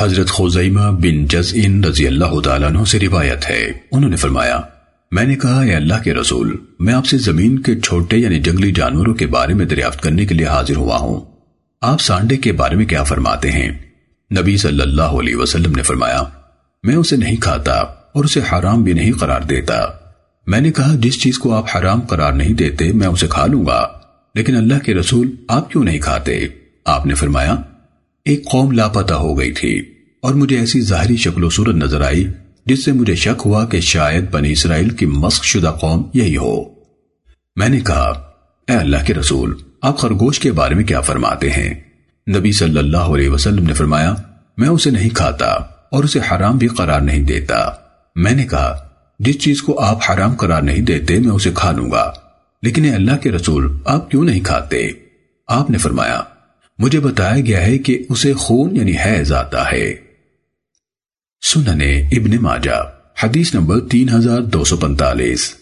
حضرت خزیمہ بن جزئن رضی اللہ تعالیٰ عنہ سے روایت ہے۔ انہوں نے فرمایا، میں نے کہا، اے اللہ کے رسول، میں آپ سے زمین کے چھوٹے یعنی جنگلی جانوروں کے بارے میں دریافت کرنے کے لیے حاضر ہوا ہوں۔ آپ سانڈے کے بارے میں کیا فرماتے ہیں؟ نبی صلی اللہ علیہ وسلم نے فرمایا، میں اسے نہیں کھاتا اور اسے حرام بھی نہیں قرار دیتا۔ میں نے کہا، جس چیز کو آپ حرام قرار نہیں دیتے، میں اسے کھا لوں گا۔ لیکن اللہ کے رسول آپ کیوں نہیں کھاتے؟ آپ نے فرمایا ایک قوم لاپتہ ہو گئی تھی اور مجھے ایسی ظاہری شکل و صورت نظر آئی جس سے مجھے شک ہوا کہ شاید بنی اسرائیل کی مسخ شدہ قوم یہی ہو۔ میں نے کہا، اے اللہ کے رسول، آپ خرگوش کے بارے میں کیا فرماتے ہیں؟ نبی صلی اللہ علیہ وسلم نے فرمایا، میں اسے نہیں کھاتا اور اسے حرام بھی قرار نہیں دیتا۔ میں نے کہا، جس چیز کو آپ حرام قرار نہیں دیتے، میں اسے کھا لوں گا۔ لیکن اے اللہ کے رسول، آپ کیوں نہیں کھاتے؟ آپ نے فرمایا مجھے بتایا گیا ہے کہ اسے خون یعنی حیض آتا ہے۔ سننے ابن ماجہ، حدیث نمبر تین ہزار دو سو پنتالیس۔